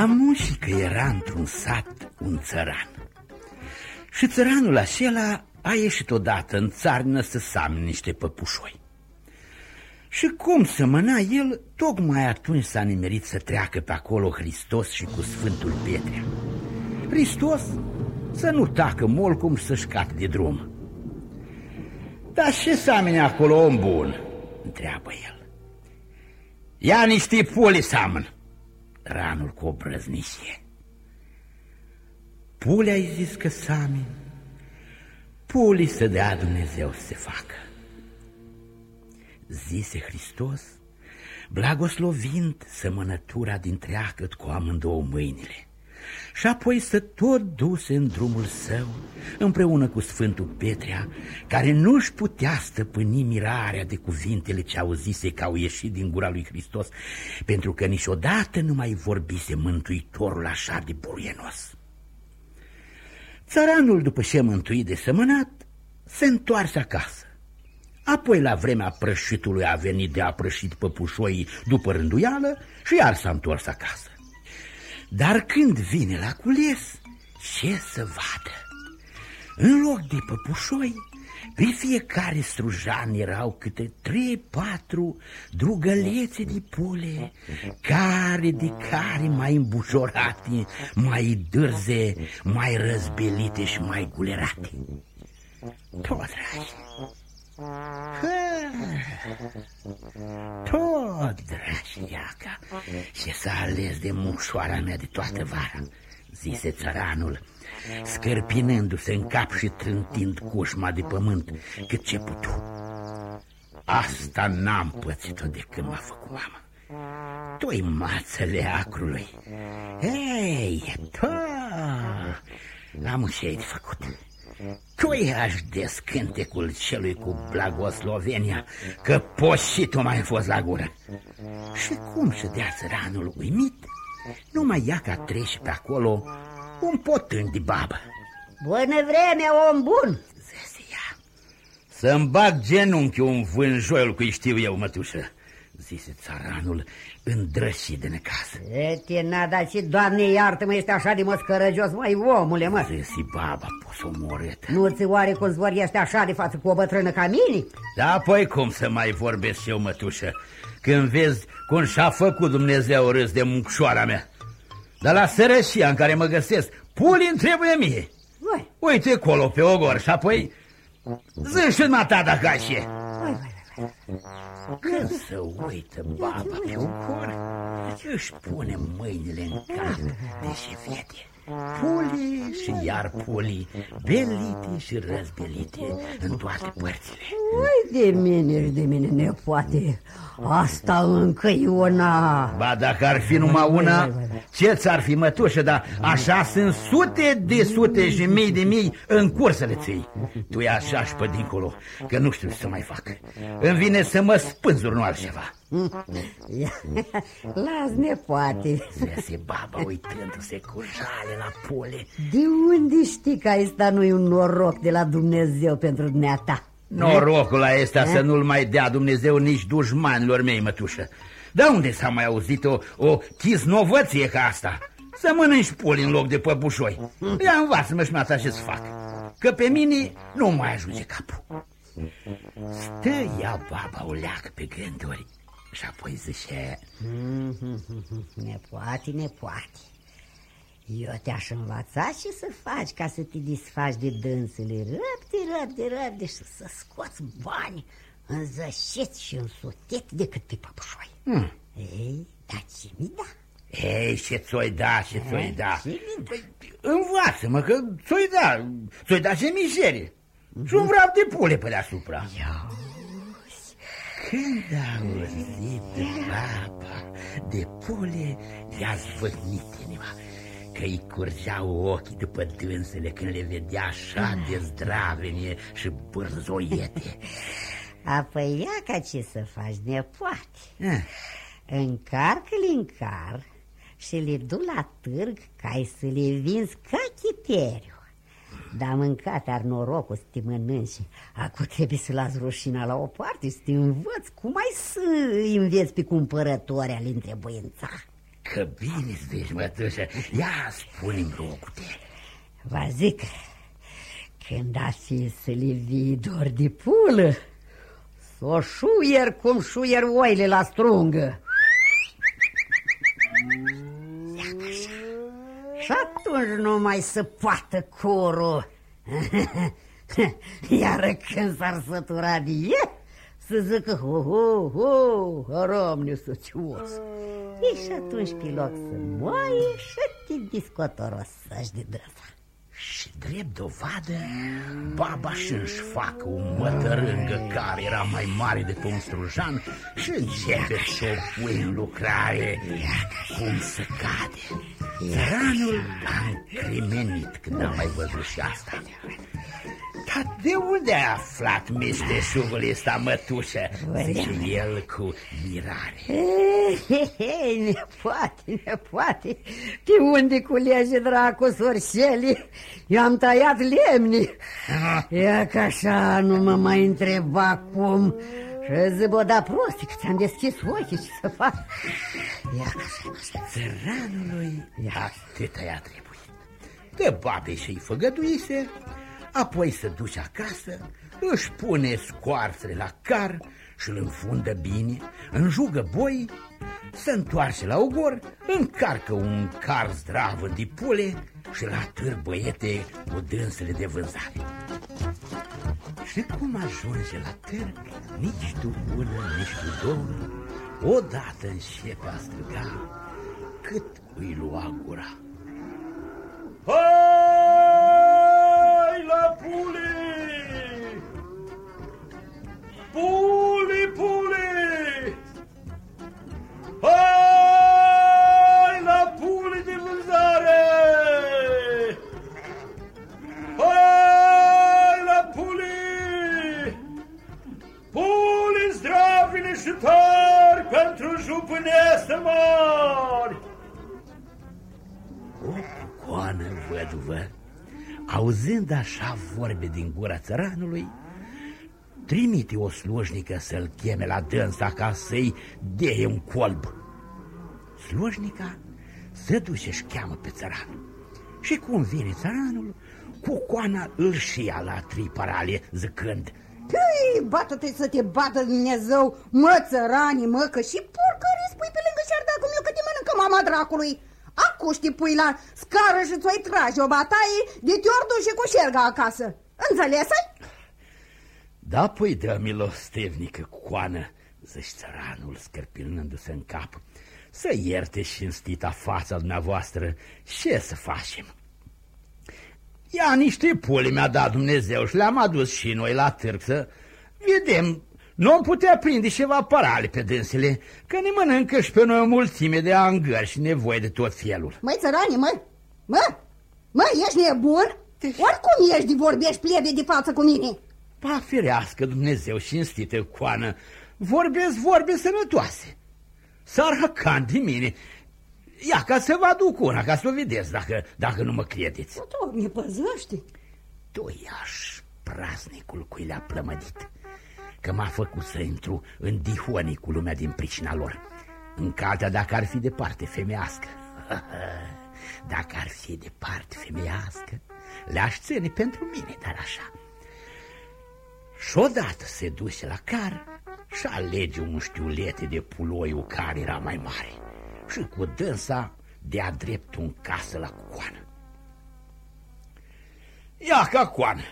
Amuși că era într-un sat un țăran. Și țăranul acela a ieșit odată în țarnă să samne niște păpușoi. Și cum să mâna el, tocmai atunci s-a nimerit să treacă pe acolo Hristos și cu Sfântul Petrea Hristos să nu tacă mol cum să-și cate de drum. Dar ce samene acolo om bun? Întreabă el. Ia niște puli samăn ranul cu o brăznicie. Pule ai zis că sami, puli să dea Dumnezeu să se facă. Zise Hristos, blagoslovind sămănătura din treacăt cu amândouă mâinile și apoi să tot duse în drumul său împreună cu Sfântul Petrea, care nu-și putea stăpâni mirarea de cuvintele ce auzise că au ieșit din gura lui Hristos, pentru că niciodată nu mai vorbise Mântuitorul așa de buruienos. Țăranul, după ce mântuit de sămânat, se întoarse acasă. Apoi, la vremea prășitului, a venit de a prășit păpușoii după rânduială și iar s-a întors acasă. Dar când vine la cules, ce să vadă? În loc de păpușoi, pe fiecare strujan erau câte trei-patru drugălețe de pule, care de care mai îmbușorate, mai dârze, mai răzbelite și mai gulerate. Tot, dragi, tot, dragi, iaca, și s-a ales de mușoara mea de toată vara, zise țăranul, scărpinându-se în cap și trântind cușma de pământ cât ce putu. Asta n-am pățit-o de când m-a făcut mama. Tu-i mațele acrului. Ei, tu, am ce de făcut. Tu ești de scântecul celui cu blagoslovenia, că poșitul mai fost la gură. Și cum să dea țăranul uimit, numai ia ca trece pe acolo un potân de babă. Bună vreme, om bun! Zese ea. Să-mi bag genunchi un vânjoiul cu știu eu, mătușă, zise țaranul îndrășit de necaz. E, te n-a dat și, doamne, iartă-mă, ești așa de măscărăgios, mai omule, mă. Zese baba, pus o moretă. Nu ți oare cum zvoriește așa de față cu o bătrână ca mine? Da, apoi cum să mai vorbesc eu, mătușă, când vezi cum și-a făcut Dumnezeu râs de muncșoara mea. Dar la sărășia în care mă găsesc, puli îmi trebuie mie. Vai. Uite acolo pe ogor și apoi zâși ta dacă așa. Vai, vai, vai. Când să uită baba pe ogor, își pune mâinile în cap, deși vede. Puli și iar puli, belite și răzbelite în toate părțile. Ui de mine și de mine, nepoate. Asta încă e una. Ba, dacă ar fi numai una, ce ți-ar fi mătușă, dar așa sunt sute de sute și mii de mii în cursele ții. Tu e așa și pe dincolo, că nu știu ce să mai fac. Îmi vine să mă spânzur, nu altceva. Las, nepoate. Zese baba uitându-se cu jale la pole. De unde știi că asta nu e un noroc de la Dumnezeu pentru dumneata? Norocul ăsta să nu-l mai dea Dumnezeu nici dușmanilor mei, mătușă. De unde s-a mai auzit o, o chisnovăție ca asta? Să mănânci poli în loc de păpușoi. Ia învață-mă și mata ce să fac. Că pe mine nu mai ajunge capul. Stă ea baba o leacă pe gânduri și apoi zice... Nepoate, nepoate. Eu te-aș învăța ce să faci ca să te disfaci de dânsele Răbde, răbde, răbde și să scoți bani înzășiți și însutit decât pe păpușoi Hmm. Ei, dar ce mi da? Ei, ce ți-o da, ce ți-o da. ce mi da? Păi, învață-mă că ți-o da, ți-o da ce mizerie. Și un vrab de pule pe deasupra. Ia, Când a auzit baba de pule, le-a zvârnit inima că-i curgeau ochii după dânsele când le vedea așa de zdravenie și bârzoiete. apoi ia ca ce să faci, nepoate Ah, Încarcă-le în car și le du la târg ca ai să le vinzi ca chiteriu. Dar mâncat ar norocul să te mănânci. Acum trebuie să las rușina la o parte, să te învăț cum ai să îi înveți pe cumpărători al întrebuința. Că bine zici, mătușă, ia spune-mi rogute. Vă zic, când a fi să le vii dor de pulă, s-o șuier cum șuier oile la strungă. Și atunci nu mai se poată corul. Iar când s-ar sătura de e, să zică, ho, ho, ho, aram nesăcios. E și atunci pe loc să moaie și te discotorosăși de drăsa. Și drept dovadă, baba și-și facă un mătărângă care era mai mare de un strujan și începe să o pui în lucrare cum se cade. Țăranul a încrimenit când a mai văzut și asta. Dar de unde ai aflat meșteșugul ăsta, mătușă? Zice el cu mirare. Hei, nepoate, nepoate, pe unde culege dracu sorșelii? Eu am tăiat lemni. Ia că așa nu mă mai întreba cum. Și zic, bă, da prosti, că ți-am deschis ochii, ce să fac? Ia că așa, Țăranului atâta i-a trebuit. De babe și-i făgăduise, apoi se duce acasă, își pune scoarțele la car și îl înfundă bine, înjugă boi, se întoarce la ogor, încarcă un car zdravă de pule și la târ băiete cu dânsele de vânzare. Și cum ajunge la târg, nici tu bună, nici tu două, odată începe a striga cât îi lua gura. Așa vorbe din gura țăranului, trimite o slujnică să-l cheme la dânsa ca să-i deie un colb. Slujnica se duce și cheamă pe țăran. Și cum vine țăranul, cu coana îl și ia la trei parale, zicând, Păi, bată-te să te bată Dumnezeu, mă, țărani, mă, că și porcări spui pe lângă șarda cum eu că te mănâncă mama dracului. Acum te pui la scară și ți-o trage o bataie de te ori duce cu șerga acasă. Înțeles -ai? Da, păi, dă milostevnică coană, zici țăranul scărpinându-se în cap. Să ierte și înstita fața dumneavoastră, ce să facem? Ia niște puli mi-a dat Dumnezeu și le-am adus și noi la târg să vedem. Nu am putea prinde ceva parale pe dânsele, că ne mănâncă și pe noi o mulțime de angări și nevoie de tot felul. Măi, țărani, mă, mă, mă, ești nebun? Oricum ești de vorbești plebe de față cu mine. Pa ferească Dumnezeu și înstită coană, vorbesc vorbe sănătoase. Saracan de mine, ia ca să vă aduc una, ca să o vedeți dacă, dacă nu mă credeți. Doamne, păzăște. Tu iași praznicul cui le-a plămădit, că m-a făcut să intru în dihonii cu lumea din pricina lor. În caltea dacă ar fi de parte femeiască. Dacă ar fi de parte femeiască, le-aș ține pentru mine, dar așa. Și odată se duce la car și alege un știulete de puloiul care era mai mare și cu dânsa de-a drept un casă la coană. Ia ca coană,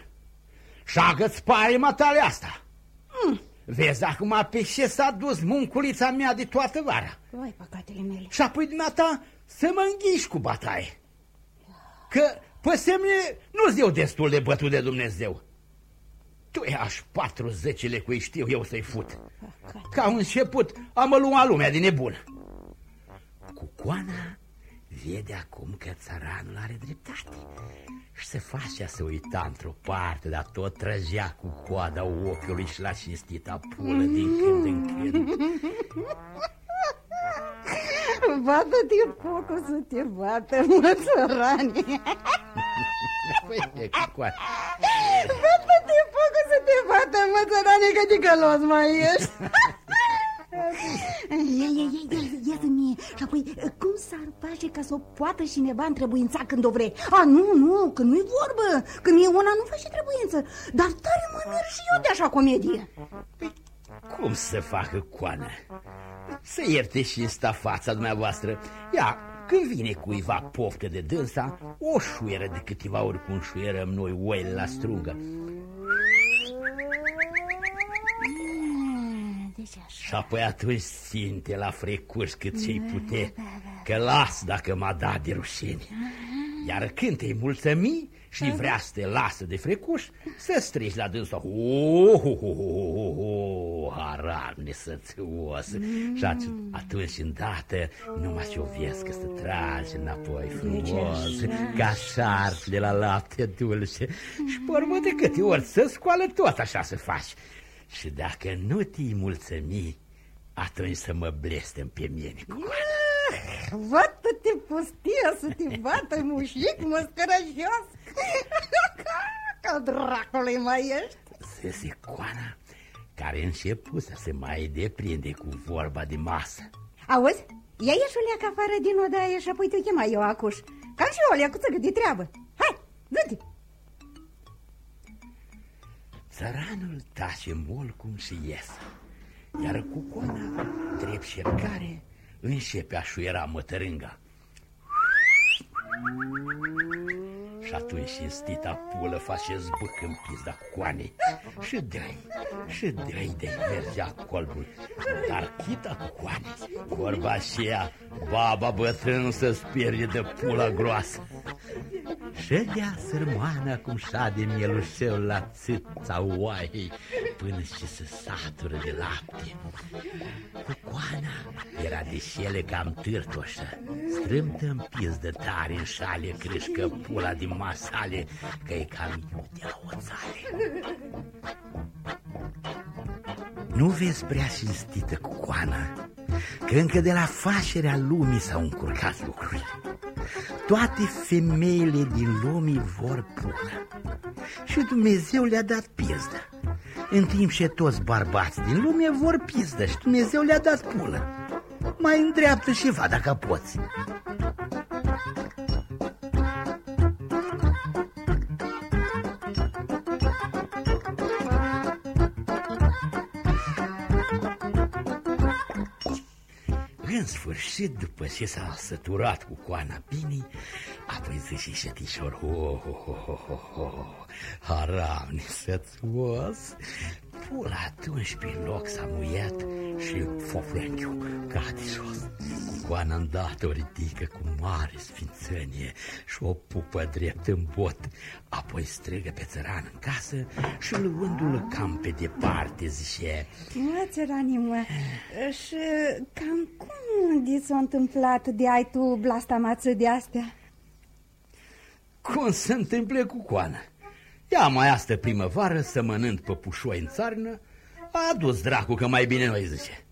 șagă-ți paima tale asta. Mm. Vezi acum pe ce s-a dus munculița mea de toată vara. Vai, păcatele mele. Și apoi dumneata să mă înghiși cu bataie. Că, pe semne, nu-ți eu destul de bătut de Dumnezeu. Tu e aș patru zecele cu știu eu să-i fut. Ca un început am luat lumea din nebun. Cu coana vede acum că țăranul are dreptate și se face să uita într-o parte, dar tot trăgea cu coada ochiului și la cinstita pulă din când în când. Bată-te focul să te bată, mă, țărani. Păi, cu coada. Bată-te focul să te bată, mă, țărani, că de călos mai ești. Ia, ia, ia, ia, ia mie Și apoi, cum s-ar face ca să o poată cineva întrebuința când o vrei? A, nu, nu, că nu-i vorbă Când e una nu face trebuință Dar tare mă merg și eu de așa comedie Păi, cum să facă coană? Să ierte și sta fața dumneavoastră Ia, când vine cuiva poftă de dânsa O șuieră de câteva ori cum șuierăm noi oile la strungă Și apoi atunci simte la frecuș cât ce-i pute Că las dacă m-a dat de rușine. Iar când te-i mulțumi și vrea să te lasă de frecuș Să strici la dânsa oh, oh, oh, oh, oh, Haram nesățuos Și atunci îndată numai și o vezi că se trage înapoi frumos Ca șarp de la lapte dulce. Și pe urmă de câte ori să scoală tot așa să faci și dacă nu te-i mulțumi, atunci să mă blestem pe mine cu Văd-te pustie să te bată mușic măscărășios Ca dracului mai ești. Zese coana care început să se mai deprinde cu vorba de masă. Auzi, ia ieși o leacă afară din odaie și apoi te chema eu acuș Cam și o leacuță de treabă. Hai, dă-te Țăranul tace mult cum și ies, iar cu coana, drept șercare, începe a șuiera mătărânga. Și atunci cinstita pulă face zbuc în pizda coanei Și dă-i, și dă-i de mergea colbul Dar chita cu coane, vorba aceea, baba bătrân să sperie de pula groasă Ședea sărmana cum șade mielușeu la țâța oaiei Până și se satură de lapte. Cucoana era de șele cam târtoșă. Strâmtă în pizdă tare în șale Crâșcă pula din masale Că e cam de la oțale. Nu vezi prea cinstită cucoana Că încă de la facerea lumii s-au încurcat lucrurile toate femeile din lume vor pulă Și Dumnezeu le-a dat pizdă În timp ce toți bărbați din lume vor pizdă Și Dumnezeu le-a dat pulă Mai îndreaptă și va dacă poți sfârșit, după ce s-a săturat cu coana Pinii, apoi zice șetișor, ho, ho, ho, ho, ho, ho, haram nisățuos. Pula atunci pe loc s-a muiat și foflenchiu cade jos. Coana îndată o ridică cu mare sfințenie și o pupă drept în bot, apoi strigă pe țăran în casă și luându-l cam pe departe zice... Mă, țăranii, mă, și cam cum de s-a întâmplat de ai tu blastamață de astea? Cum se întâmple cu coana? Ea mai astă primăvară, sămănând păpușoi în țarnă, a adus dracu că mai bine noi zice.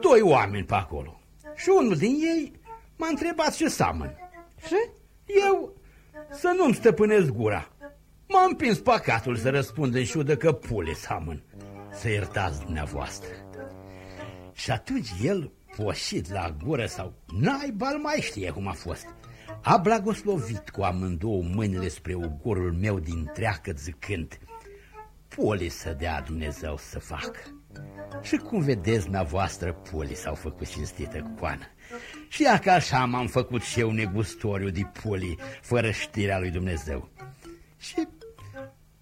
Doi oameni pe acolo. Și unul din ei m-a întrebat ce samăn. Și? Eu să nu-mi stăpânesc gura. M-a împins păcatul să răspund în șudă că pule samăn. Să iertați dumneavoastră. Și atunci el, poșit la gură sau naibal mai știe cum a fost, a blagoslovit cu amândouă mâinile spre ugorul meu din treacă zicând Poli să dea Dumnezeu să facă. Și cum vedeți dumneavoastră, poli s-au făcut cinstită cu coană Și dacă așa m-am făcut și eu negustoriu de poli Fără știrea lui Dumnezeu. Și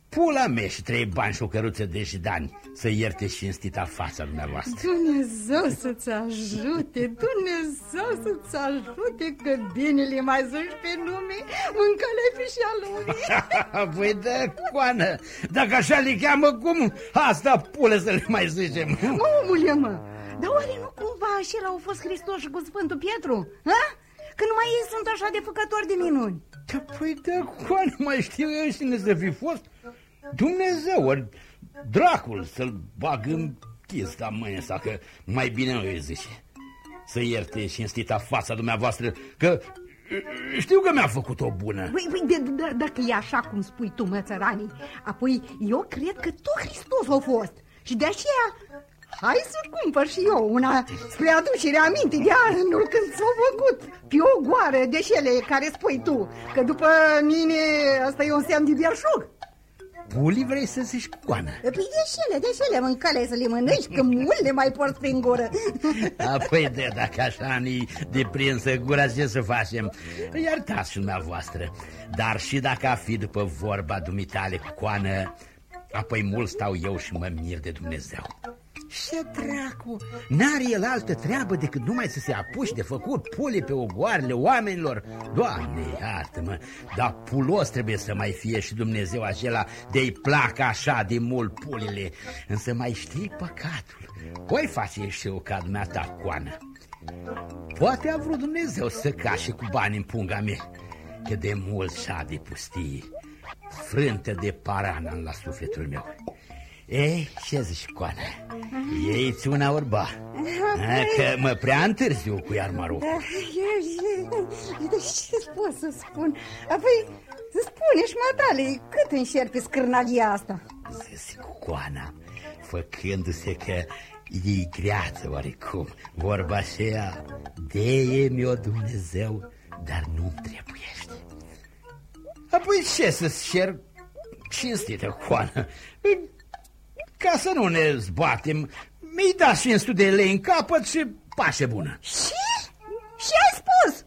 pula mea și trei bani și o căruță de jidani Să ierte și cinstita fața dumneavoastră Dumnezeu să-ți ajute, Dumnezeu să-ți ajute Că binele mai zici pe lume Mâncă-le și a lumii Păi da, coană, dacă așa le cheamă, cum asta pule să le mai zicem? Omule, mă, dar oare nu cumva și au fost Hristos și cu Sfântul Pietru? Ha? Că numai ei sunt așa de făcători de minuni Da, păi da, coană, mai știu eu cine să fi fost Dumnezeu, ori dracul să-l bag în chista mâine sa, că mai bine nu îi zice. Să ierte și înstita fața dumneavoastră, că știu că mi-a făcut o bună. Păi, păi de, de, dacă e așa cum spui tu, mățăranii, apoi eu cred că tu Hristos a fost. Și de aceea... Hai să cumpăr și eu una spre aducerea aminte de anul când s-a făcut pe o goară de șele care spui tu, că după mine asta e un semn de belșug. Puli vrei să zici coană? Păi de șele, de șele mâncale să le mănânci, că mult le mai porți prin gură. Apoi de dacă așa ni de prinsă gura, ce să facem? Iertați și dumneavoastră, dar și dacă a fi după vorba dumitale cu coană, apoi mult stau eu și mă mir de Dumnezeu. Ce dracu? N-are el altă treabă decât numai să se apuși de făcut pule pe ogoarele oamenilor? Doamne, iartă-mă, dar pulos trebuie să mai fie și Dumnezeu acela de-i placă așa de mult pulile. Însă mai știi păcatul. Voi face și eu ca dumneata coană. Poate a vrut Dumnezeu să cașe cu bani în punga mea, că de mult și-a de pustie, frântă de parana la sufletul meu. Ei, ce zici, Coana? Ei-ți una orba Că mă prea întârziu cu iarmarul Da, de ce pot să spun? Apoi, spune și matale, cât înșerpi scârnalia asta? Zic, Coana, făcându-se că e greață oarecum Vorba aceea, de mi-o Dumnezeu, dar nu-mi trebuiește Apoi ce să-ți cer cinstită, Coana? Ca să nu ne zbatem, mi-i da 500 de lei în capăt și pașe bună. Și? Și ai spus?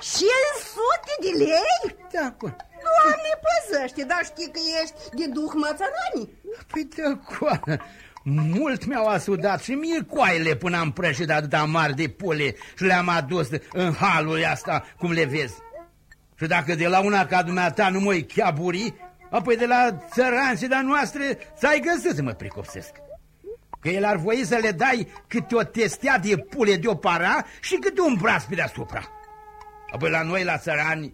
500 de lei? Da, cu... Doamne, păzăște, dar știi că ești de duh mățăranii? Păi de coană, mult mi-au asudat și mie coaile până am prășit atâta mari de pule și le-am adus în halul asta, cum le vezi. Și dacă de la una ca dumneata nu mă chiaburi, Apoi de la țărani de noastre ți-ai găsit să mă pricopsesc. Că el ar voi să le dai câte o testea de pule de o para și câte un braț pe deasupra. Apoi la noi, la țărani,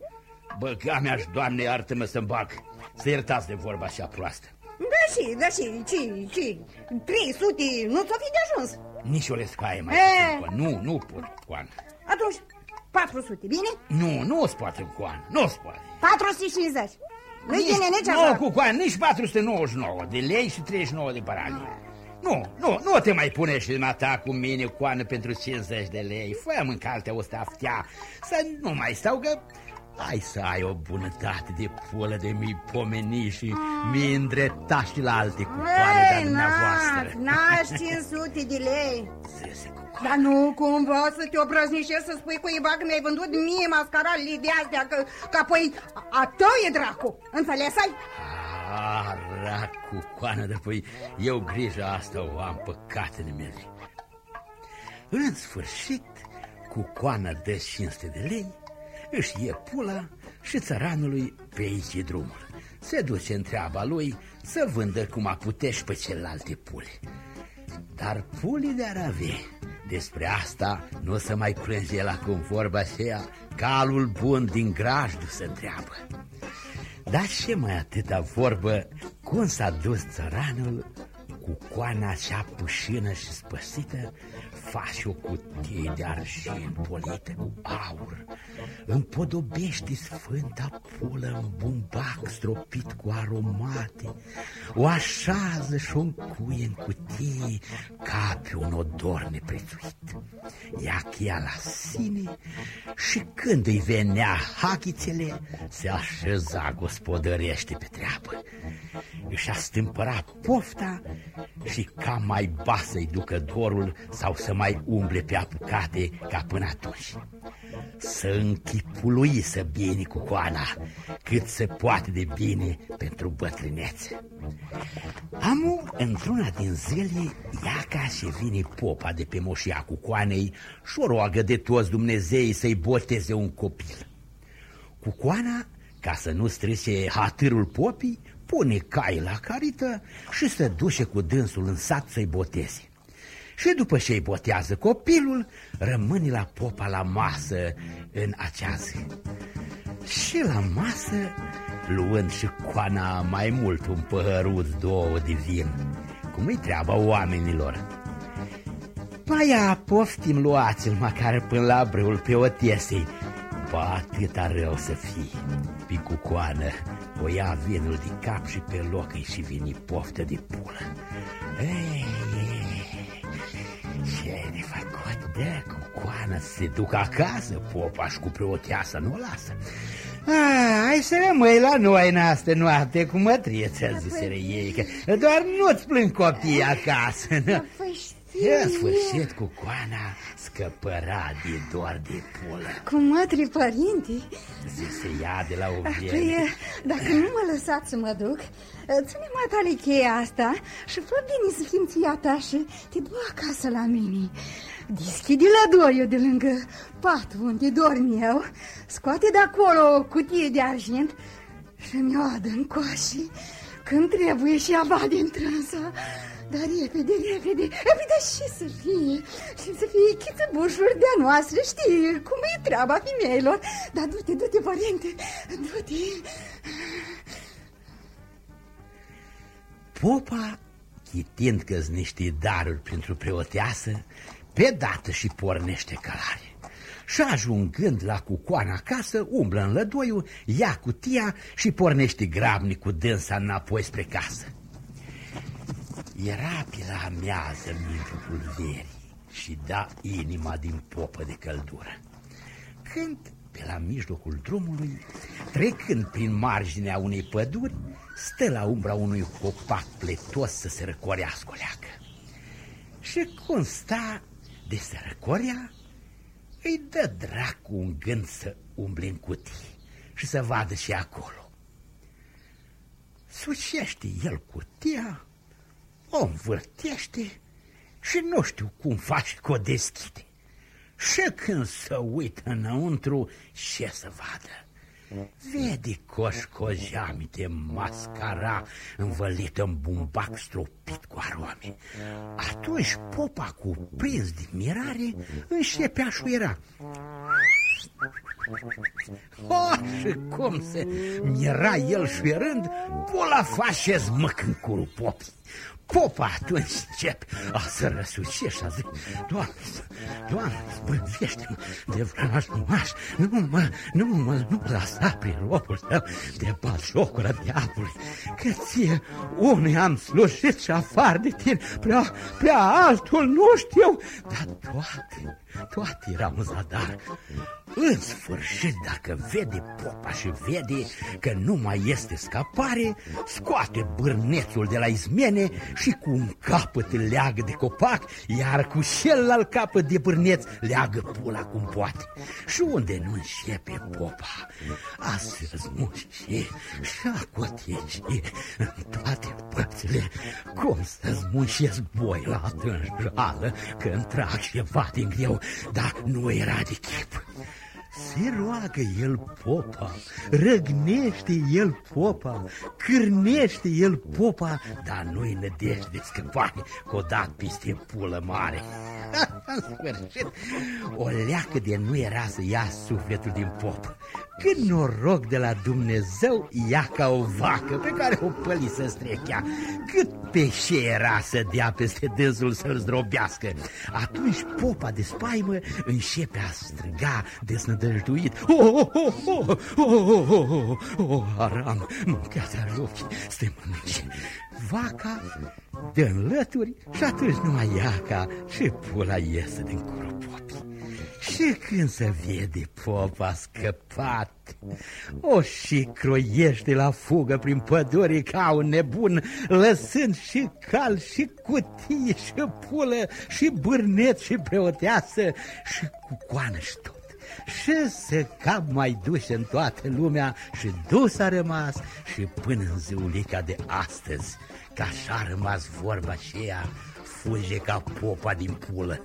bă, mea și doamne, iartă-mă să-mi bag, să iertați de vorba așa proastă. Da și, da și, ce, ce, 300 nu ți-o fi de ajuns? Nici o lescaie mai e... Nu, nu pot, Coan. Atunci, 400, bine? Nu, nu se poate, Coan, nu se poate. 450. Nu nici, bine nici așa. Nu, cu coan, nici 499 de lei și 39 de parani. Nu, nu, nu te mai pune și ta cu mine coană pentru 50 de lei. Fă-mi în caltea o staftea să nu mai stau că ai să ai o bunătate de pulă de mi pomeni și mi îndrepta și la alte cupoane de dumneavoastră. N-aș 500 de lei. Dar nu cumva să te obrăznișezi să spui cuiva că mi-ai vândut mie mascaralele de astea, că, că apoi a tău e dracu. Înțeles ai? Ah, racu, coană, de păi eu grija asta o am păcatele mele. În sfârșit, cu coană de 500 de lei, își ie pula și țăranului pe aici drumul. Se duce în treaba lui să vândă cum a puteși pe celelalte pule. Dar pulile ar avea. Despre asta nu o să mai plânge la cum vorba aceea, calul bun din grajdu se întreabă. Dar ce mai atâta vorbă, cum s-a dus țăranul cu coana cea pușină și spăsită faci o cutie de argint polită cu aur, împodobește sfânta pulă în bumbac stropit cu aromate, o așează și o încuie în cutie ca pe un odor neprețuit. Ia cheia la sine și când îi venea hachițele, se așeza gospodărește pe treabă. Își a stâmpărat pofta și ca mai ba să-i ducă dorul sau să mai umble pe apucate ca până atunci. Să închipului să bine cu coana, cât se poate de bine pentru bătrânețe. Amu, într-una din zile, ia ca și vine popa de pe moșia cu coanei și o roagă de toți Dumnezeii să-i boteze un copil. Cu coana, ca să nu strice hatârul popii, pune cai la carită și se duce cu dânsul în sat să-i boteze. Și după ce îi botează copilul, rămâne la popa la masă în acea zi. Și la masă, luând și coana mai mult un păhăruț, două de vin, cum-i treaba oamenilor. Paia, poftim, luați-l măcar până la brâul pe o tiesei, Ba, atâta rău să fii. Picucoană, o ia vinul de cap și pe loc îi și vine poftă de pulă. Ei, ei, Ce de făcut? De cu coană să se ducă acasă, popa și cu preoteasa nu o lasă. Ah, hai să rămâi la noi în astă noapte cu mătrieță, zisere ei, că doar nu-ți plâng copiii acasă. Nu? Păi În sfârșit cu coana scăpăra de doar de pulă. Cu mătri părintii? Zise ea de la o vreme. Păi, dacă nu mă lăsați să mă duc, ține matale cheia asta și fă bine să fim ția ta și te du acasă la mine. Deschide la doriu de lângă patul unde dorm eu, scoate de acolo o cutie de argint și mi-o adă în coașe când trebuie și abade întrânsa. Dar repede, repede, repede și să fie, și să fie chiță bușuri de-a noastră, știi cum e treaba femeilor. Dar du-te, du-te, părinte, du-te. Popa, chitind că niște daruri pentru preoteasă, pe dată și pornește călare. Și ajungând la cucoana acasă, umblă în lădoiul, ia cutia și pornește grabnic cu dânsa înapoi spre casă. Era pe la amiază în mijlocul verii și da inima din popă de căldură. Când, pe la mijlocul drumului, trecând prin marginea unei păduri, stă la umbra unui copac pletos să se răcorească o leacă. Și cum sta de se răcorea, îi dă dracu un gând să umble în cutii și să vadă și acolo. Sucește el cutia, o învârtește și nu știu cum face că o deschide. Și când să uită înăuntru, ce să vadă? Vede coșcojamite mascara învălită în bumbac stropit cu arome. Atunci popa cu prins de mirare înșepea șuiera. Oh, și cum se mira el șuierând, pola face zmăc în curul popii. Popa atunci începe a să răsuce și a zic, Doamne, Doamne, zbânzește-mă de vrănaș numaș, nu mă, nu mă, nu lăsa prin locul tău de batjocura diavolului, că ție unui am slujit și afară de tine, prea, prea altul nu știu, dar toate, toate erau în zadar. În sfârșit, dacă vede popa și vede că nu mai este scapare, scoate bârnețul de la izmene și cu un capăt leagă de copac, iar cu celălalt capăt de bârneț leagă pula cum poate. Și unde nu începe popa, a se răzmuși și a coteci în toate părțile, cum să zmușesc boi la tânjală când trag ceva din greu, dar nu era de chip. Se roagă el popa, răgnește el popa, cârnește el popa, dar nu-i nădejde de scăpare, că o dat peste pulă mare. În sfârșit, o leacă de nu era să ia sufletul din pop. Când noroc de la Dumnezeu ia ca o vacă pe care o păli să strechea, cât peșe era să dea peste dânsul să-l zdrobească. Atunci popa de spaimă începe a striga desnădăjduit. Oh, oh, oh, oh, oh, oh, oh, oh, oh, aram, mâncați rochi, să mănânce. Vaca dă în lături și atunci numai iaca și pula iese din curul popii. Și când se vede popa scăpat, o și croiește la fugă prin pădure ca un nebun, lăsând și cal, și cutie, și pulă, și bârnet, și preoteasă, și cu coană și tot și se cap mai duce în toată lumea și dus a rămas și până în ziulica de astăzi, că așa a rămas vorba aceea, fuge ca popa din pulă.